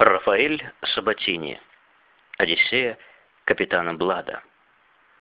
Рафаэль Сабатини. Одиссея капитана Блада.